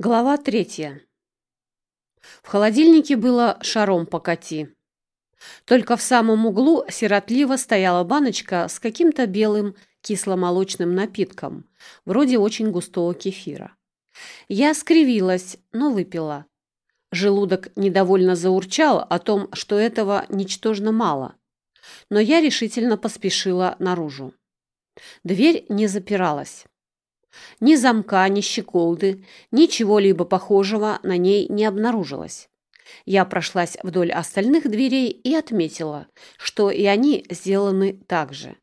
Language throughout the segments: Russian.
Глава третья. В холодильнике было шаром покати. Только в самом углу сиротливо стояла баночка с каким-то белым кисломолочным напитком, вроде очень густого кефира. Я скривилась, но выпила. Желудок недовольно заурчал о том, что этого ничтожно мало. Но я решительно поспешила наружу. Дверь не запиралась. Ни замка, ни щеколды, ничего-либо похожего на ней не обнаружилось. Я прошлась вдоль остальных дверей и отметила, что и они сделаны так же.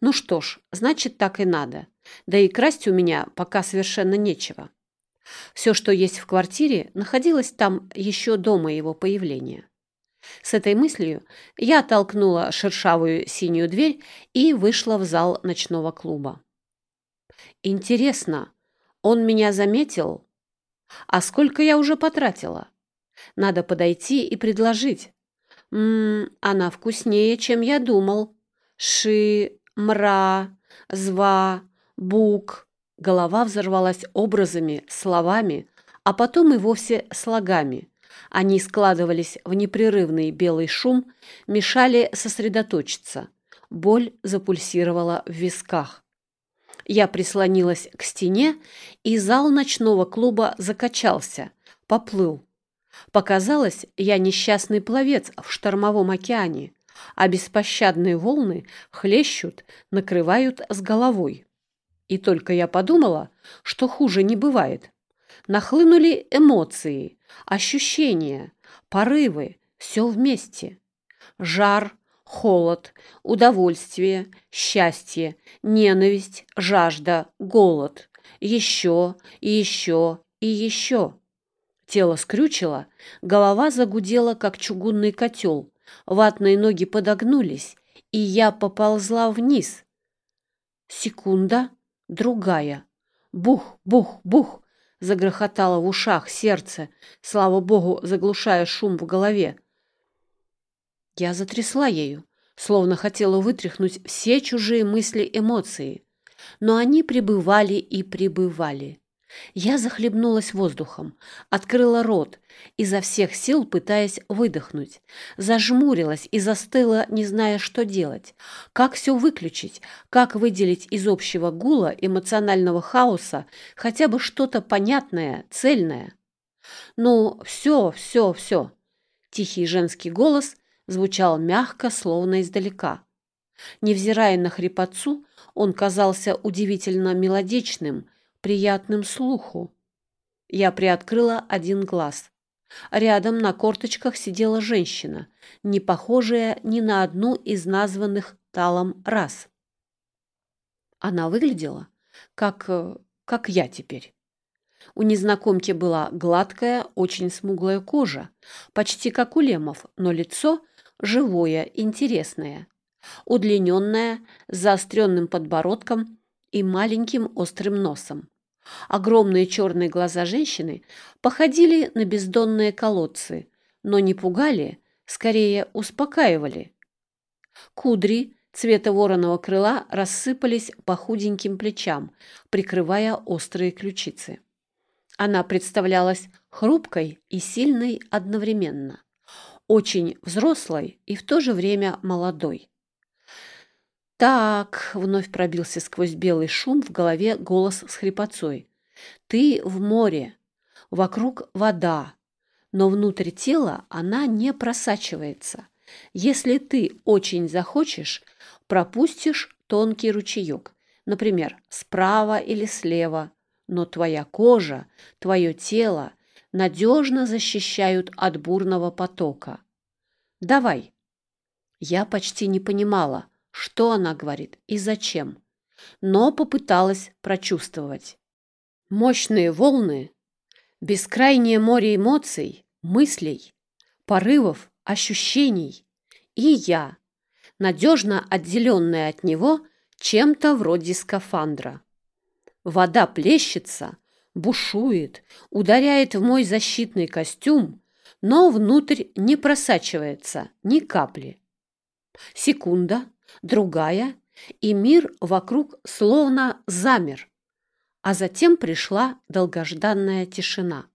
Ну что ж, значит, так и надо. Да и красть у меня пока совершенно нечего. Все, что есть в квартире, находилось там еще до моего появления. С этой мыслью я толкнула шершавую синюю дверь и вышла в зал ночного клуба. Интересно, он меня заметил? А сколько я уже потратила? Надо подойти и предложить. Ммм, она вкуснее, чем я думал. Ши, мра, зва, бук. Голова взорвалась образами, словами, а потом и вовсе слогами. Они складывались в непрерывный белый шум, мешали сосредоточиться. Боль запульсировала в висках. Я прислонилась к стене, и зал ночного клуба закачался, поплыл. Показалось, я несчастный пловец в штормовом океане, а беспощадные волны хлещут, накрывают с головой. И только я подумала, что хуже не бывает. Нахлынули эмоции, ощущения, порывы, все вместе. Жар, холод, удовольствие, счастье, ненависть, жажда, голод. Еще и еще и еще. Тело скрючило, голова загудела, как чугунный котел, ватные ноги подогнулись, и я поползла вниз. Секунда, другая. Бух, бух, бух, загрохотало в ушах сердце, слава богу, заглушая шум в голове. Я затрясла ею, словно хотела вытряхнуть все чужие мысли, эмоции. Но они пребывали и пребывали. Я захлебнулась воздухом, открыла рот, изо всех сил пытаясь выдохнуть. Зажмурилась и застыла, не зная, что делать. Как все выключить, как выделить из общего гула эмоционального хаоса хотя бы что-то понятное, цельное. Ну, все, все, все. Тихий женский голос звучал мягко, словно издалека. Невзирая на хрипотцу, он казался удивительно мелодичным, приятным слуху. Я приоткрыла один глаз. Рядом на корточках сидела женщина, не похожая ни на одну из названных талом раз. Она выглядела как... Э, как я теперь. У незнакомки была гладкая, очень смуглая кожа, почти как у лемов, но лицо живое, интересное, удлиненное, с заостренным подбородком и маленьким острым носом. Огромные черные глаза женщины походили на бездонные колодцы, но не пугали, скорее успокаивали. Кудри цвета вороного крыла рассыпались по худеньким плечам, прикрывая острые ключицы. Она представлялась хрупкой и сильной одновременно очень взрослой и в то же время молодой. «Так», — вновь пробился сквозь белый шум в голове голос с хрипотцой, «ты в море, вокруг вода, но внутрь тела она не просачивается. Если ты очень захочешь, пропустишь тонкий ручеек, например, справа или слева, но твоя кожа, твое тело надежно защищают от бурного потока. Давай. Я почти не понимала, что она говорит и зачем, но попыталась прочувствовать. Мощные волны, бескрайнее море эмоций, мыслей, порывов, ощущений. И я, надежно отделенная от него чем-то вроде скафандра. Вода плещется, бушует, ударяет в мой защитный костюм, но внутрь не просачивается ни капли. Секунда, другая, и мир вокруг словно замер. А затем пришла долгожданная тишина.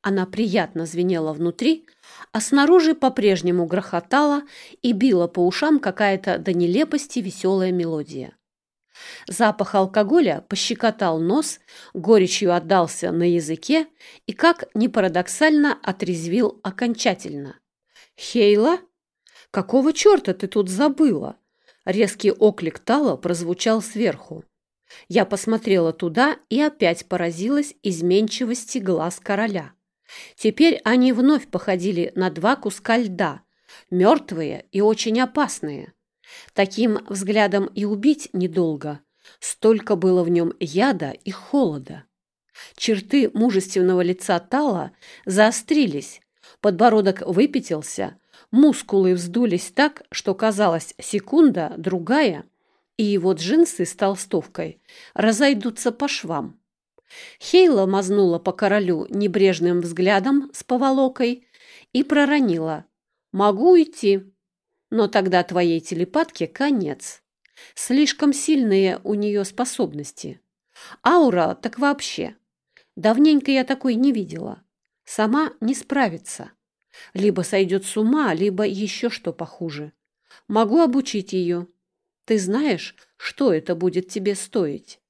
Она приятно звенела внутри, а снаружи по-прежнему грохотала и била по ушам какая-то до нелепости веселая мелодия. Запах алкоголя пощекотал нос, горечью отдался на языке и, как ни парадоксально, отрезвил окончательно. «Хейла? Какого черта ты тут забыла?» Резкий оклик Тала прозвучал сверху. Я посмотрела туда и опять поразилась изменчивости глаз короля. Теперь они вновь походили на два куска льда, мертвые и очень опасные. Таким взглядом и убить недолго. Столько было в нем яда и холода. Черты мужественного лица Тала заострились, подбородок выпятился, мускулы вздулись так, что казалось секунда, другая, и его джинсы с толстовкой разойдутся по швам. Хейла мазнула по королю небрежным взглядом с поволокой и проронила. «Могу идти, но тогда твоей телепатке конец. Слишком сильные у нее способности. Аура так вообще. Давненько я такой не видела. Сама не справится. Либо сойдет с ума, либо еще что похуже. Могу обучить ее. Ты знаешь, что это будет тебе стоить?»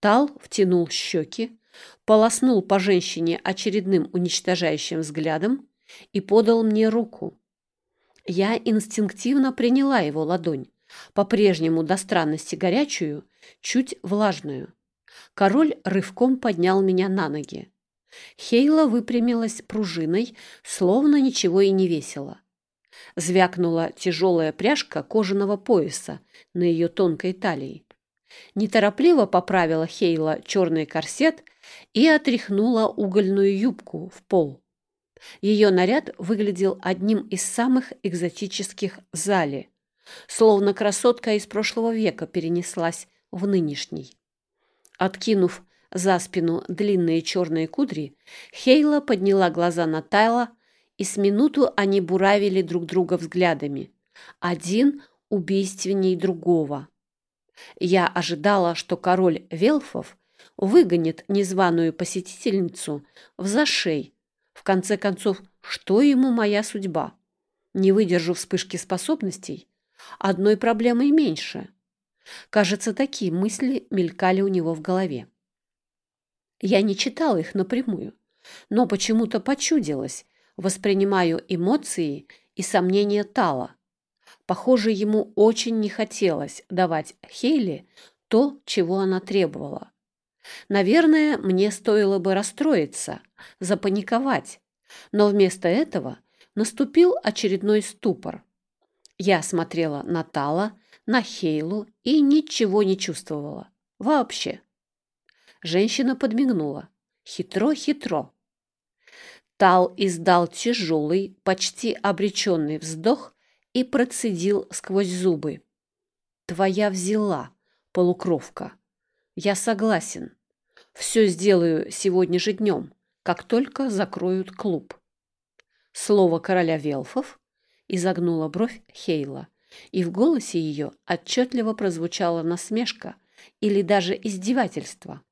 Тал втянул щеки, полоснул по женщине очередным уничтожающим взглядом и подал мне руку. Я инстинктивно приняла его ладонь, по-прежнему до странности горячую, чуть влажную. Король рывком поднял меня на ноги. Хейла выпрямилась пружиной, словно ничего и не весело. Звякнула тяжелая пряжка кожаного пояса на ее тонкой талии. Неторопливо поправила Хейла черный корсет и отряхнула угольную юбку в пол. Ее наряд выглядел одним из самых экзотических в зале, словно красотка из прошлого века перенеслась в нынешний. Откинув за спину длинные черные кудри, Хейла подняла глаза на Тайла, и с минуту они буравили друг друга взглядами. Один убийственней другого. Я ожидала, что король Велфов выгонит незваную посетительницу в зашей. В конце концов, что ему моя судьба? Не выдержу вспышки способностей, одной проблемой меньше. Кажется, такие мысли мелькали у него в голове. Я не читала их напрямую, но почему-то почудилось, воспринимаю эмоции и сомнения Тала. Похоже, ему очень не хотелось давать Хейли то, чего она требовала. Наверное, мне стоило бы расстроиться, запаниковать, но вместо этого наступил очередной ступор. Я смотрела на Тала, на Хейлу и ничего не чувствовала. Вообще. Женщина подмигнула. Хитро-хитро. Тал издал тяжелый, почти обреченный вздох и процедил сквозь зубы. «Твоя взяла, полукровка. Я согласен. Все сделаю сегодня же днем, как только закроют клуб». Слово короля Велфов изогнула бровь Хейла, и в голосе ее отчетливо прозвучала насмешка или даже издевательство.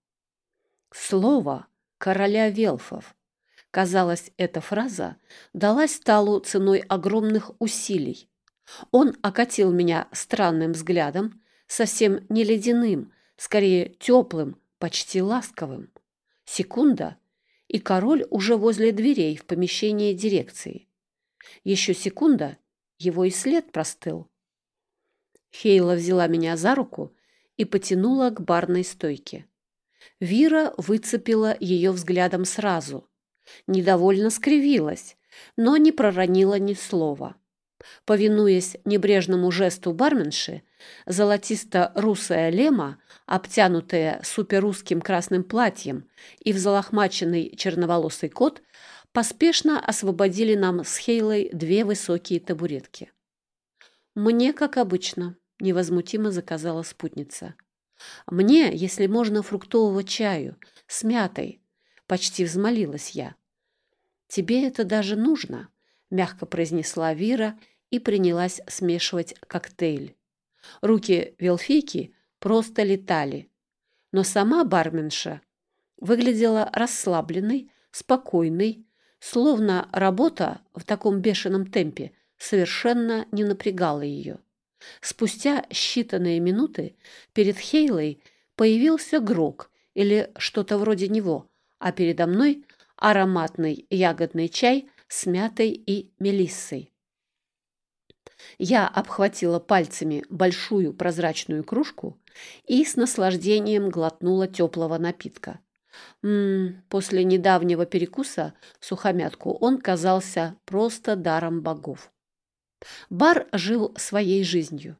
Слово короля Велфов. Казалось, эта фраза далась Талу ценой огромных усилий. Он окатил меня странным взглядом, совсем не ледяным, скорее теплым, почти ласковым. Секунда, и король уже возле дверей в помещении дирекции. Еще секунда, его и след простыл. Хейла взяла меня за руку и потянула к барной стойке. Вира выцепила ее взглядом сразу – недовольно скривилась, но не проронила ни слова. Повинуясь небрежному жесту барменши, золотисто-русая лема, обтянутая суперрусским красным платьем и взлохмаченный черноволосый кот, поспешно освободили нам с Хейлой две высокие табуретки. «Мне, как обычно», — невозмутимо заказала спутница. «Мне, если можно, фруктового чаю, с мятой, Почти взмолилась я. «Тебе это даже нужно», — мягко произнесла Вира и принялась смешивать коктейль. Руки Велфики просто летали. Но сама барменша выглядела расслабленной, спокойной, словно работа в таком бешеном темпе совершенно не напрягала ее. Спустя считанные минуты перед Хейлой появился грок или что-то вроде него, а передо мной ароматный ягодный чай с мятой и мелиссой. Я обхватила пальцами большую прозрачную кружку и с наслаждением глотнула теплого напитка. М после недавнего перекуса сухомятку он казался просто даром богов. Бар жил своей жизнью.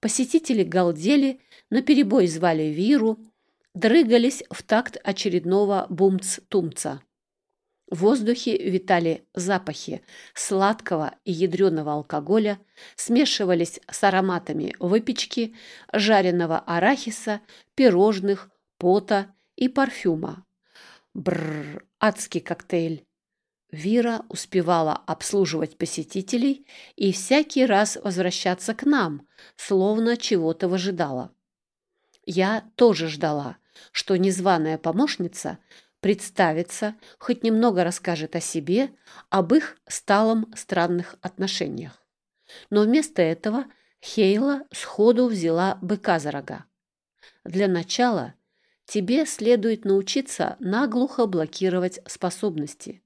Посетители галдели, наперебой звали Виру, дрыгались в такт очередного бумц-тумца. В воздухе витали запахи сладкого и ядреного алкоголя, смешивались с ароматами выпечки, жареного арахиса, пирожных, пота и парфюма. Бррр, адский коктейль. Вира успевала обслуживать посетителей и всякий раз возвращаться к нам, словно чего-то выжидала. Я тоже ждала, что незваная помощница представится, хоть немного расскажет о себе, об их сталом странных отношениях. Но вместо этого Хейла сходу взяла быка за рога. Для начала тебе следует научиться наглухо блокировать способности,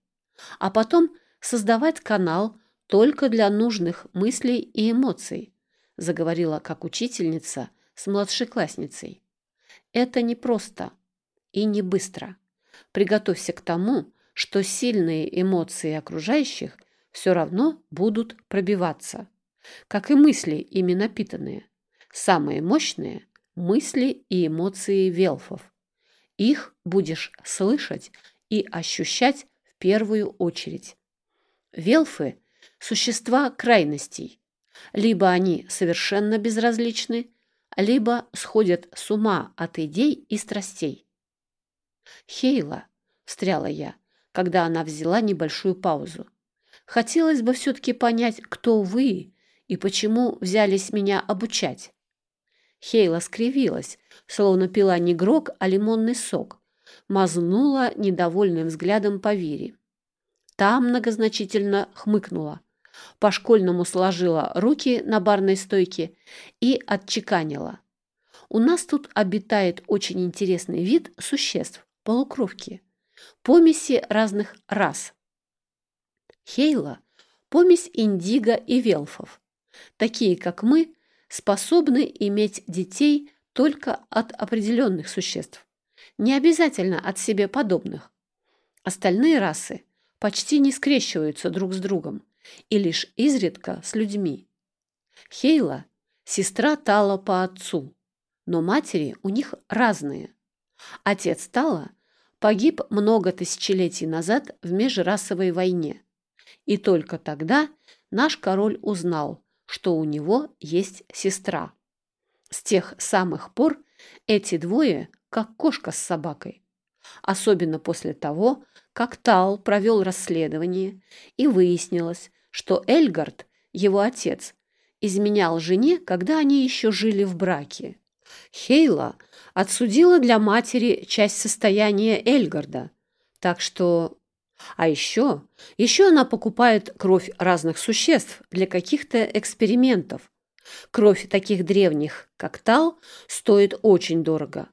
а потом создавать канал только для нужных мыслей и эмоций, заговорила как учительница с младшеклассницей. Это не просто и не быстро. Приготовься к тому, что сильные эмоции окружающих все равно будут пробиваться, как и мысли, ими напитанные. Самые мощные – мысли и эмоции велфов. Их будешь слышать и ощущать в первую очередь. Велфы – существа крайностей. Либо они совершенно безразличны, либо сходят с ума от идей и страстей. «Хейла», — встряла я, когда она взяла небольшую паузу. «Хотелось бы все-таки понять, кто вы и почему взялись меня обучать». Хейла скривилась, словно пила не грок, а лимонный сок, мазнула недовольным взглядом по Вире. Та многозначительно хмыкнула, по-школьному сложила руки на барной стойке и отчеканила. «У нас тут обитает очень интересный вид существ полукровки, помеси разных рас. Хейла – помесь индиго и велфов. Такие, как мы, способны иметь детей только от определенных существ, не обязательно от себе подобных. Остальные расы почти не скрещиваются друг с другом и лишь изредка с людьми. Хейла – сестра Тала по отцу, но матери у них разные. Отец Тала погиб много тысячелетий назад в межрасовой войне. И только тогда наш король узнал, что у него есть сестра. С тех самых пор эти двое как кошка с собакой. Особенно после того, как Тал провел расследование и выяснилось, что Эльгард, его отец, изменял жене, когда они еще жили в браке. Хейла отсудила для матери часть состояния Эльгарда. Так что... А еще, еще она покупает кровь разных существ для каких-то экспериментов. Кровь таких древних, как Тал, стоит очень дорого,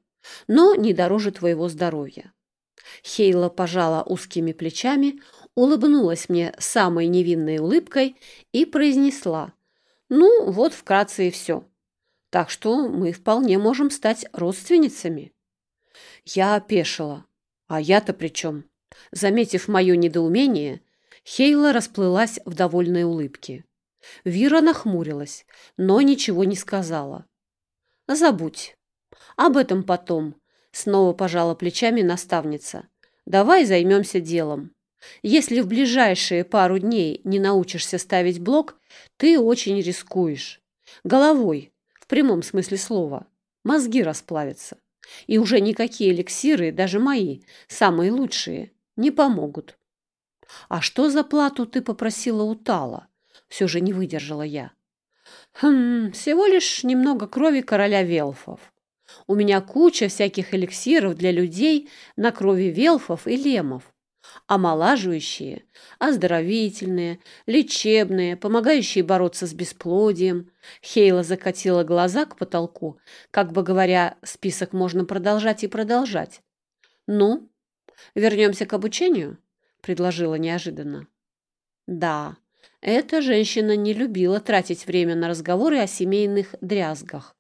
но не дороже твоего здоровья. Хейла пожала узкими плечами, улыбнулась мне самой невинной улыбкой и произнесла «Ну, вот вкратце и все» так что мы вполне можем стать родственницами. Я опешила. А я-то при чем? Заметив мое недоумение, Хейла расплылась в довольной улыбке. Вира нахмурилась, но ничего не сказала. «Забудь. Об этом потом», — снова пожала плечами наставница. «Давай займемся делом. Если в ближайшие пару дней не научишься ставить блок, ты очень рискуешь. Головой, в прямом смысле слова. Мозги расплавятся. И уже никакие эликсиры, даже мои, самые лучшие, не помогут. «А что за плату ты попросила у Тала?» Все же не выдержала я. «Хм, всего лишь немного крови короля Велфов. У меня куча всяких эликсиров для людей на крови велфов и лемов. Омолаживающие, оздоровительные, лечебные, помогающие бороться с бесплодием. Хейла закатила глаза к потолку, как бы говоря, список можно продолжать и продолжать. «Ну, вернемся к обучению?» – предложила неожиданно. «Да, эта женщина не любила тратить время на разговоры о семейных дрязгах.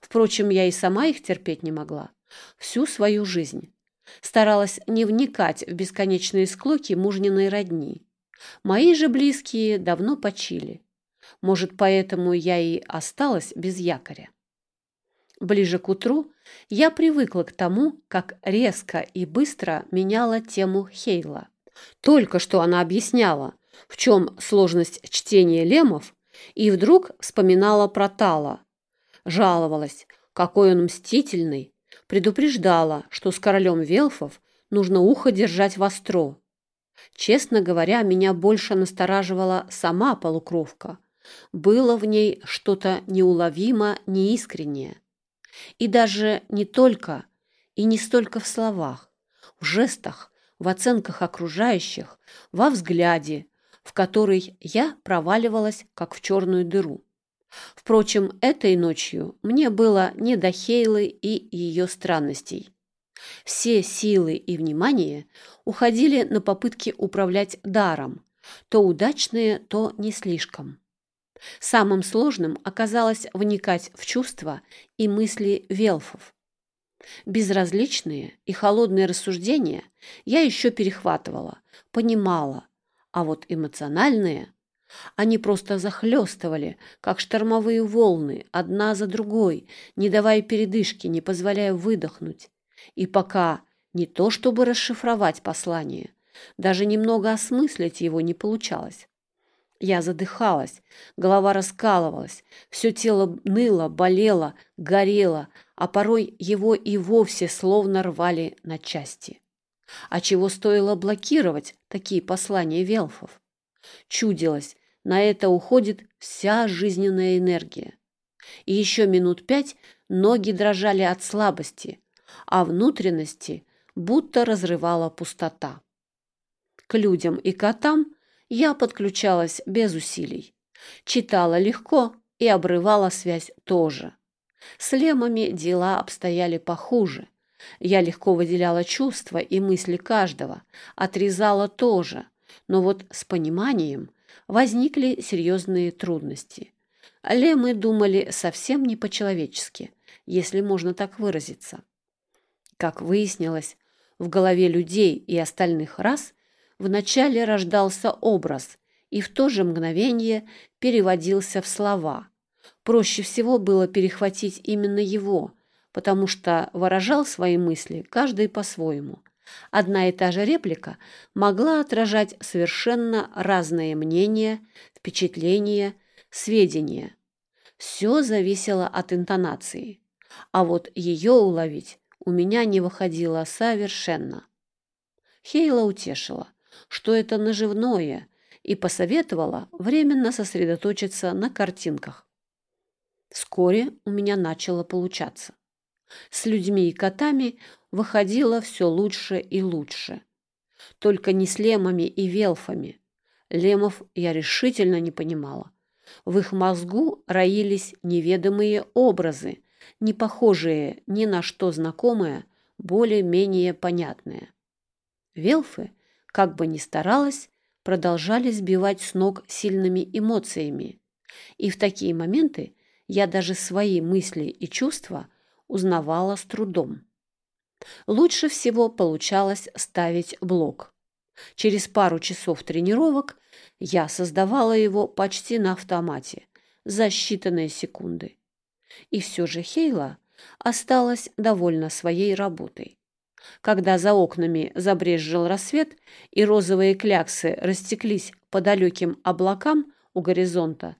Впрочем, я и сама их терпеть не могла. Всю свою жизнь. Старалась не вникать в бесконечные склоки мужниной родни. Мои же близкие давно почили. Может, поэтому я и осталась без якоря. Ближе к утру я привыкла к тому, как резко и быстро меняла тему Хейла. Только что она объясняла, в чем сложность чтения лемов, и вдруг вспоминала про Тала. Жаловалась, какой он мстительный, предупреждала, что с королем Велфов нужно ухо держать востро. Честно говоря, меня больше настораживала сама полукровка. Было в ней что-то неуловимо неискреннее. И даже не только и не столько в словах, в жестах, в оценках окружающих, во взгляде, в который я проваливалась, как в черную дыру. Впрочем, этой ночью мне было не до Хейлы и ее странностей. Все силы и внимание уходили на попытки управлять даром, то удачные, то не слишком. Самым сложным оказалось вникать в чувства и мысли велфов. Безразличные и холодные рассуждения я еще перехватывала, понимала, а вот эмоциональные они просто захлестывали, как штормовые волны, одна за другой, не давая передышки, не позволяя выдохнуть. И пока не то чтобы расшифровать послание, даже немного осмыслить его не получалось. Я задыхалась, голова раскалывалась, все тело ныло, болело, горело, а порой его и вовсе словно рвали на части. А чего стоило блокировать такие послания велфов? Чудилось, на это уходит вся жизненная энергия. И еще минут пять ноги дрожали от слабости, а внутренности будто разрывала пустота. К людям и котам я подключалась без усилий. Читала легко и обрывала связь тоже. С лемами дела обстояли похуже – я легко выделяла чувства и мысли каждого, отрезала тоже, но вот с пониманием возникли серьезные трудности. Лемы думали совсем не по-человечески, если можно так выразиться. Как выяснилось, в голове людей и остальных рас вначале рождался образ и в то же мгновение переводился в слова. Проще всего было перехватить именно его, потому что выражал свои мысли каждый по-своему. Одна и та же реплика могла отражать совершенно разные мнения, впечатления, сведения. Все зависело от интонации, а вот ее уловить у меня не выходило совершенно. Хейла утешила, что это наживное, и посоветовала временно сосредоточиться на картинках. Вскоре у меня начало получаться. С людьми и котами выходило все лучше и лучше. Только не с лемами и велфами. Лемов я решительно не понимала. В их мозгу роились неведомые образы, не похожие ни на что знакомые, более-менее понятные. Велфы, как бы ни старалась, продолжали сбивать с ног сильными эмоциями. И в такие моменты я даже свои мысли и чувства – узнавала с трудом. Лучше всего получалось ставить блок. Через пару часов тренировок я создавала его почти на автомате, за считанные секунды. И все же Хейла осталась довольна своей работой. Когда за окнами забрезжил рассвет и розовые кляксы растеклись по далеким облакам у горизонта,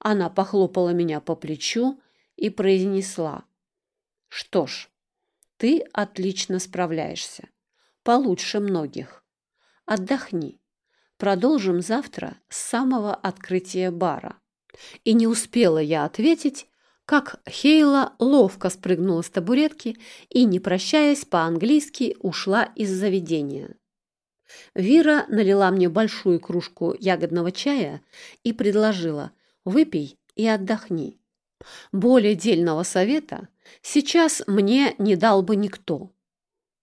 она похлопала меня по плечу и произнесла что ж, ты отлично справляешься. Получше многих. Отдохни. Продолжим завтра с самого открытия бара. И не успела я ответить, как Хейла ловко спрыгнула с табуретки и, не прощаясь, по-английски ушла из заведения. Вира налила мне большую кружку ягодного чая и предложила «выпей и отдохни». Более дельного совета сейчас мне не дал бы никто.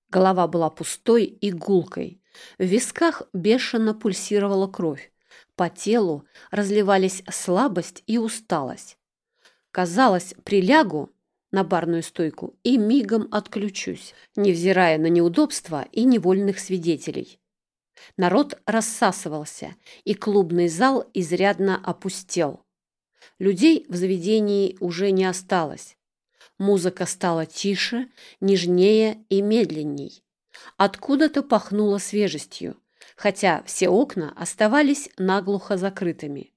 Голова была пустой и гулкой, в висках бешено пульсировала кровь, по телу разливались слабость и усталость. Казалось, прилягу на барную стойку и мигом отключусь, невзирая на неудобства и невольных свидетелей. Народ рассасывался, и клубный зал изрядно опустел. Людей в заведении уже не осталось. Музыка стала тише, нежнее и медленней. Откуда-то пахнуло свежестью, хотя все окна оставались наглухо закрытыми.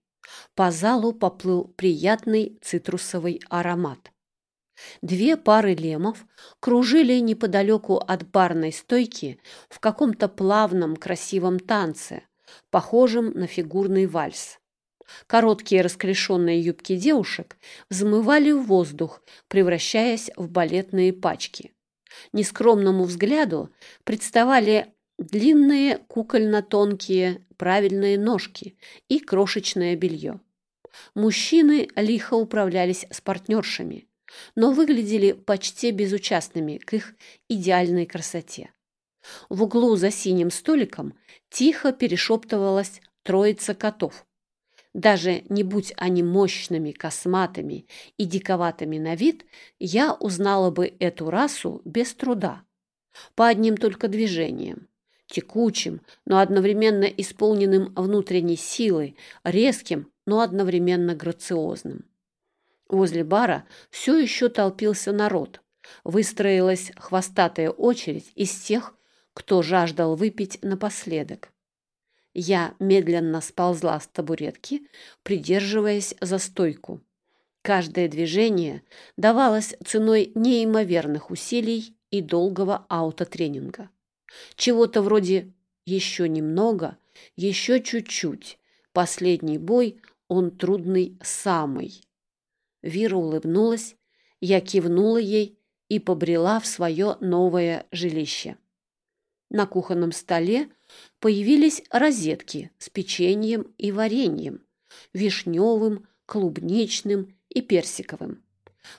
По залу поплыл приятный цитрусовый аромат. Две пары лемов кружили неподалеку от барной стойки в каком-то плавном красивом танце, похожем на фигурный вальс. Короткие расклешенные юбки девушек взмывали в воздух, превращаясь в балетные пачки. Нескромному взгляду представали длинные кукольно-тонкие правильные ножки и крошечное белье. Мужчины лихо управлялись с партнершами, но выглядели почти безучастными к их идеальной красоте. В углу за синим столиком тихо перешептывалась троица котов. Даже не будь они мощными, косматыми и диковатыми на вид, я узнала бы эту расу без труда. По одним только движениям текучим, но одновременно исполненным внутренней силой, резким, но одновременно грациозным. Возле бара все еще толпился народ. Выстроилась хвостатая очередь из тех, кто жаждал выпить напоследок. Я медленно сползла с табуретки, придерживаясь за стойку. Каждое движение давалось ценой неимоверных усилий и долгого аутотренинга. Чего-то вроде «еще немного», «еще чуть-чуть», «последний бой», «он трудный самый». Вира улыбнулась, я кивнула ей и побрела в свое новое жилище. На кухонном столе появились розетки с печеньем и вареньем, вишневым, клубничным и персиковым.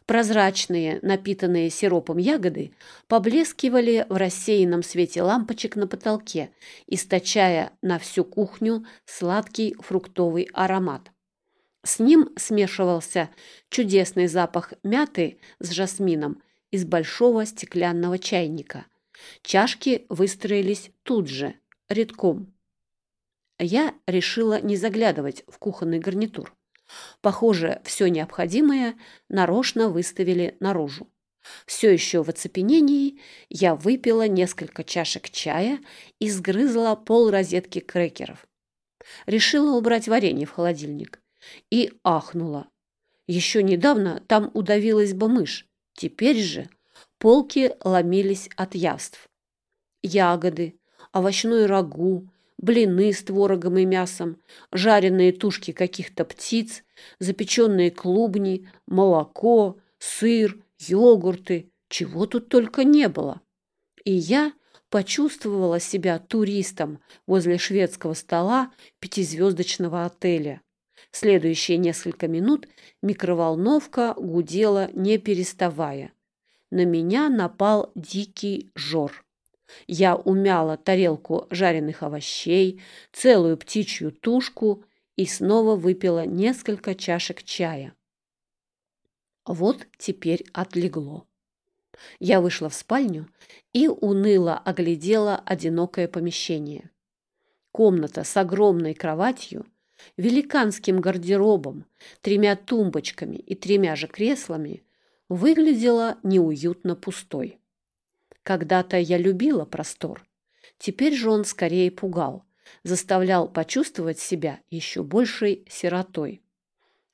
Прозрачные, напитанные сиропом ягоды поблескивали в рассеянном свете лампочек на потолке, источая на всю кухню сладкий фруктовый аромат. С ним смешивался чудесный запах мяты с жасмином из большого стеклянного чайника. Чашки выстроились тут же, редком. Я решила не заглядывать в кухонный гарнитур. Похоже, все необходимое нарочно выставили наружу. Все еще в оцепенении я выпила несколько чашек чая и сгрызла пол розетки крекеров. Решила убрать варенье в холодильник. И ахнула. Еще недавно там удавилась бы мышь. Теперь же полки ломились от явств. Ягоды, овощной рагу, блины с творогом и мясом, жареные тушки каких-то птиц, запеченные клубни, молоко, сыр, йогурты, чего тут только не было. И я почувствовала себя туристом возле шведского стола пятизвездочного отеля. Следующие несколько минут микроволновка гудела, не переставая. На меня напал дикий жор. Я умяла тарелку жареных овощей, целую птичью тушку и снова выпила несколько чашек чая. Вот теперь отлегло. Я вышла в спальню и уныло оглядела одинокое помещение. Комната с огромной кроватью, великанским гардеробом, тремя тумбочками и тремя же креслами выглядела неуютно пустой. Когда-то я любила простор. Теперь же он скорее пугал, заставлял почувствовать себя еще большей сиротой.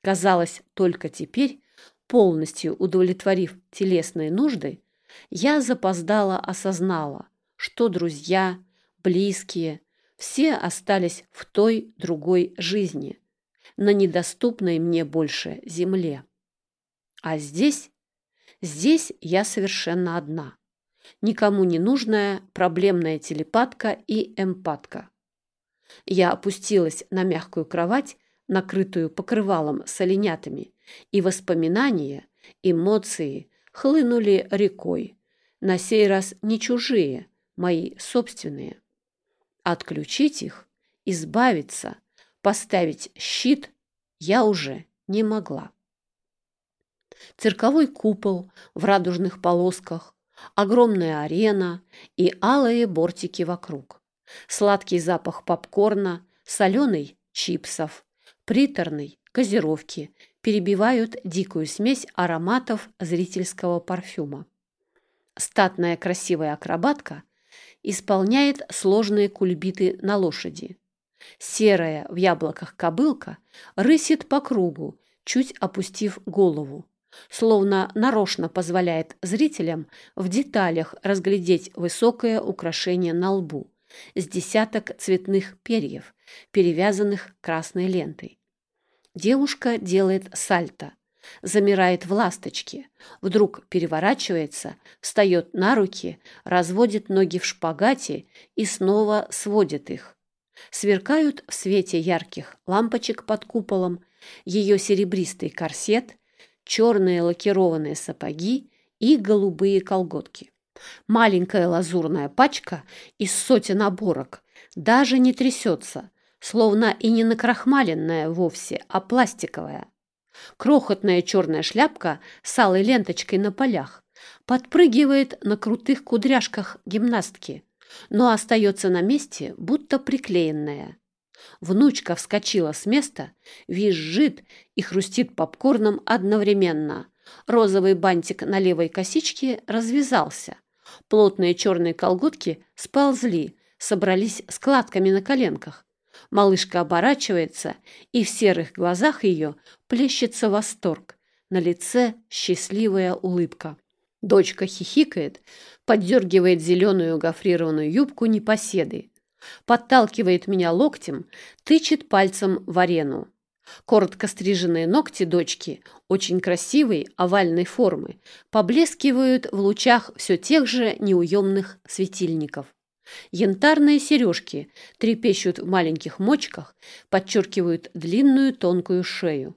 Казалось, только теперь, полностью удовлетворив телесные нужды, я запоздала осознала, что друзья, близкие, все остались в той другой жизни, на недоступной мне больше земле. А здесь, здесь я совершенно одна. Никому не нужная проблемная телепатка и эмпатка. Я опустилась на мягкую кровать, накрытую покрывалом с оленятами, и воспоминания, эмоции хлынули рекой, на сей раз не чужие, мои собственные. Отключить их, избавиться, поставить щит я уже не могла. Цирковой купол в радужных полосках, огромная арена и алые бортики вокруг. Сладкий запах попкорна, соленый чипсов, приторный газировки перебивают дикую смесь ароматов зрительского парфюма. Статная красивая акробатка исполняет сложные кульбиты на лошади. Серая в яблоках кобылка рысит по кругу, чуть опустив голову, словно нарочно позволяет зрителям в деталях разглядеть высокое украшение на лбу с десяток цветных перьев, перевязанных красной лентой. Девушка делает сальто, замирает в ласточке, вдруг переворачивается, встает на руки, разводит ноги в шпагате и снова сводит их. Сверкают в свете ярких лампочек под куполом ее серебристый корсет, черные лакированные сапоги и голубые колготки. Маленькая лазурная пачка из сотен оборок даже не трясется, словно и не накрахмаленная вовсе, а пластиковая. Крохотная черная шляпка с алой ленточкой на полях подпрыгивает на крутых кудряшках гимнастки, но остается на месте, будто приклеенная. Внучка вскочила с места, визжит и хрустит попкорном одновременно. Розовый бантик на левой косичке развязался. Плотные черные колготки сползли, собрались складками на коленках. Малышка оборачивается, и в серых глазах ее плещется восторг. На лице счастливая улыбка. Дочка хихикает, поддергивает зеленую гофрированную юбку непоседы, подталкивает меня локтем, тычет пальцем в арену. Коротко стриженные ногти дочки, очень красивой овальной формы, поблескивают в лучах все тех же неуемных светильников. Янтарные сережки трепещут в маленьких мочках, подчеркивают длинную тонкую шею.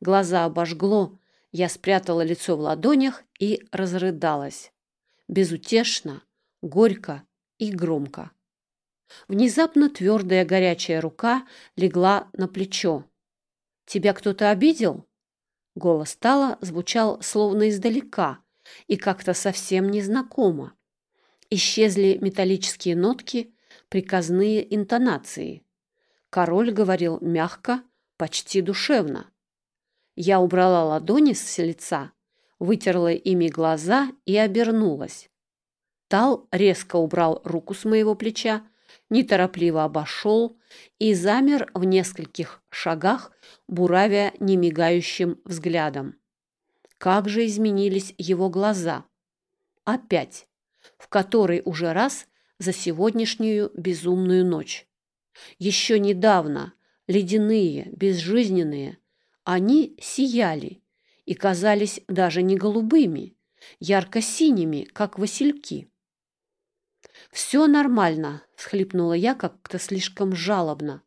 Глаза обожгло, я спрятала лицо в ладонях и разрыдалась. Безутешно, горько и громко. Внезапно твердая горячая рука легла на плечо. «Тебя кто-то обидел?» Голос Тала звучал словно издалека и как-то совсем незнакомо. Исчезли металлические нотки, приказные интонации. Король говорил мягко, почти душевно. Я убрала ладони с лица, вытерла ими глаза и обернулась. Тал резко убрал руку с моего плеча, неторопливо обошел и замер в нескольких шагах, буравя немигающим взглядом. Как же изменились его глаза! Опять! в который уже раз за сегодняшнюю безумную ночь. Еще недавно, ледяные, безжизненные, они сияли и казались даже не голубыми, ярко-синими, как васильки. «Все нормально», — схлипнула я как-то слишком жалобно.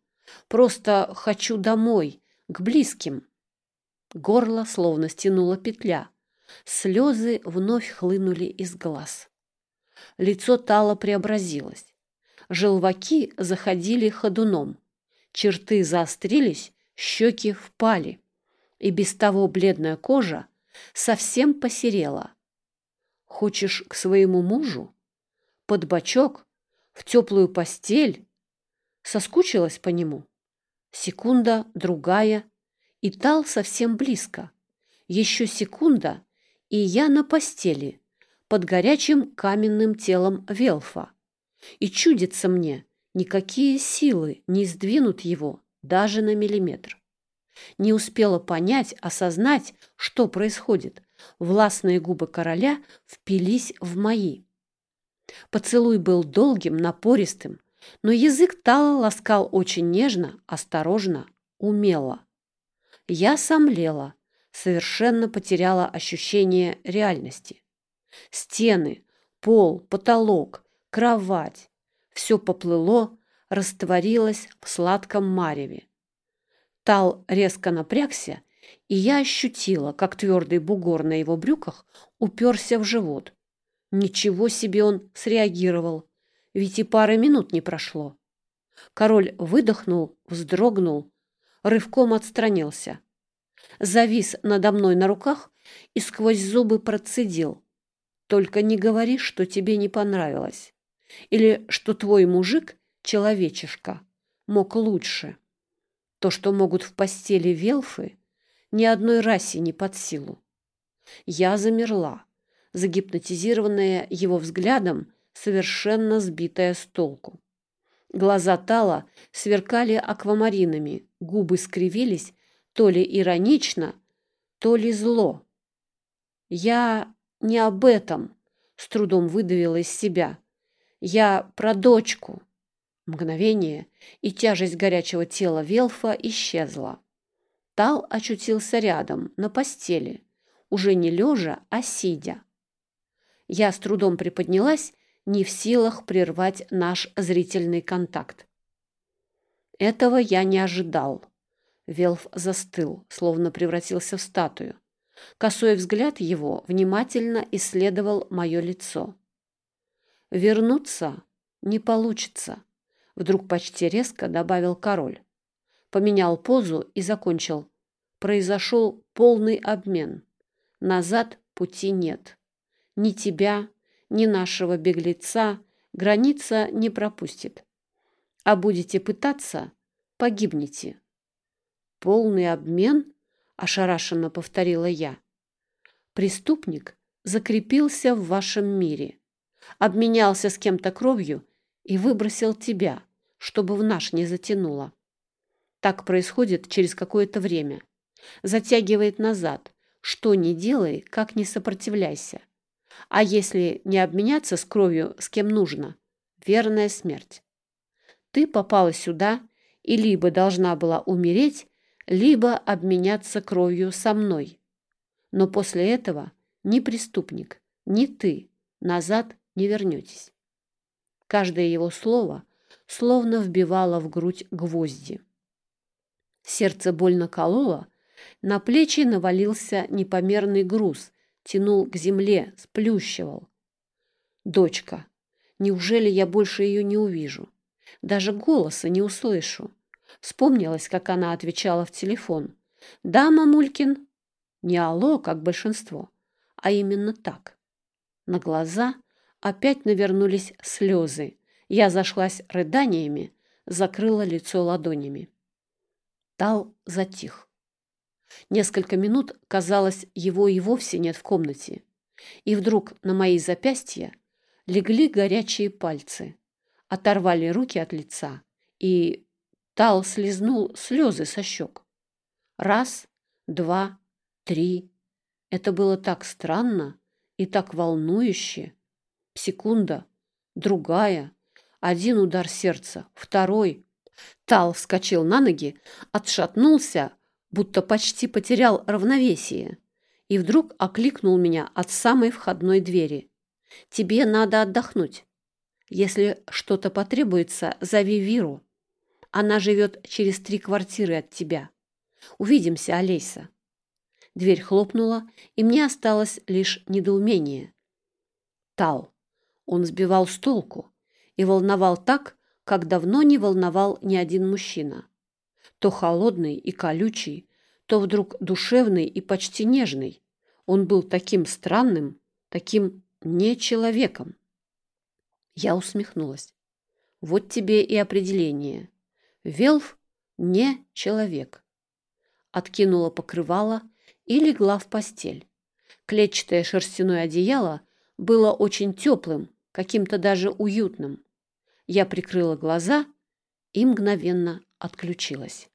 «Просто хочу домой, к близким». Горло словно стянула петля. Слезы вновь хлынули из глаз. Лицо Тала преобразилось. Желваки заходили ходуном. Черты заострились, щеки впали. И без того бледная кожа совсем посерела. «Хочешь к своему мужу? Под бочок? В теплую постель?» Соскучилась по нему. Секунда, другая, и Тал совсем близко. Еще секунда, и я на постели, под горячим каменным телом Велфа. И чудится мне, никакие силы не сдвинут его даже на миллиметр. Не успела понять, осознать, что происходит. Властные губы короля впились в мои. Поцелуй был долгим, напористым, но язык Тала ласкал очень нежно, осторожно, умело. Я сомлела, совершенно потеряла ощущение реальности. Стены, пол, потолок, кровать – все поплыло, растворилось в сладком мареве. Тал резко напрягся, и я ощутила, как твердый бугор на его брюках уперся в живот. Ничего себе он среагировал, ведь и пары минут не прошло. Король выдохнул, вздрогнул, рывком отстранился. Завис надо мной на руках и сквозь зубы процедил. «Только не говори, что тебе не понравилось. Или что твой мужик, человечишка, мог лучше. То, что могут в постели велфы, ни одной расе не под силу. Я замерла, загипнотизированная его взглядом, совершенно сбитая с толку. Глаза Тала сверкали аквамаринами, губы скривились то ли иронично, то ли зло. «Я не об этом», — с трудом выдавила из себя. «Я про дочку». Мгновение, и тяжесть горячего тела Велфа исчезла. Тал очутился рядом, на постели, уже не лежа, а сидя. Я с трудом приподнялась, не в силах прервать наш зрительный контакт. Этого я не ожидал. Велф застыл, словно превратился в статую. Косой взгляд его внимательно исследовал мое лицо. «Вернуться не получится», — вдруг почти резко добавил король. Поменял позу и закончил. Произошел полный обмен. Назад пути нет. Ни тебя, ни нашего беглеца граница не пропустит. А будете пытаться, погибнете. «Полный обмен?» – ошарашенно повторила я. «Преступник закрепился в вашем мире, обменялся с кем-то кровью и выбросил тебя, чтобы в наш не затянуло. Так происходит через какое-то время. Затягивает назад. Что ни делай, как не сопротивляйся. А если не обменяться с кровью с кем нужно, верная смерть. Ты попала сюда и либо должна была умереть, либо обменяться кровью со мной. Но после этого ни преступник, ни ты назад не вернетесь. Каждое его слово словно вбивало в грудь гвозди. Сердце больно кололо, на плечи навалился непомерный груз, тянул к земле, сплющивал. Дочка, неужели я больше ее не увижу? Даже голоса не услышу. Вспомнилось, как она отвечала в телефон. «Да, мамулькин». Не алло, как большинство, а именно так. На глаза опять навернулись слезы. Я зашлась рыданиями, закрыла лицо ладонями. Тал затих. Несколько минут, казалось, его и вовсе нет в комнате. И вдруг на мои запястья легли горячие пальцы, оторвали руки от лица и Тал слезнул слезы со щек. Раз, два, три. Это было так странно и так волнующе. Секунда, другая, один удар сердца, второй. Тал вскочил на ноги, отшатнулся, будто почти потерял равновесие, и вдруг окликнул меня от самой входной двери. «Тебе надо отдохнуть. Если что-то потребуется, зови Виру». Она живет через три квартиры от тебя. Увидимся, Олеся. Дверь хлопнула, и мне осталось лишь недоумение. Тал. Он сбивал с толку и волновал так, как давно не волновал ни один мужчина. То холодный и колючий, то вдруг душевный и почти нежный. Он был таким странным, таким не человеком. Я усмехнулась. Вот тебе и определение. Велф не человек. Откинула покрывало и легла в постель. Клетчатое шерстяное одеяло было очень теплым, каким-то даже уютным. Я прикрыла глаза и мгновенно отключилась.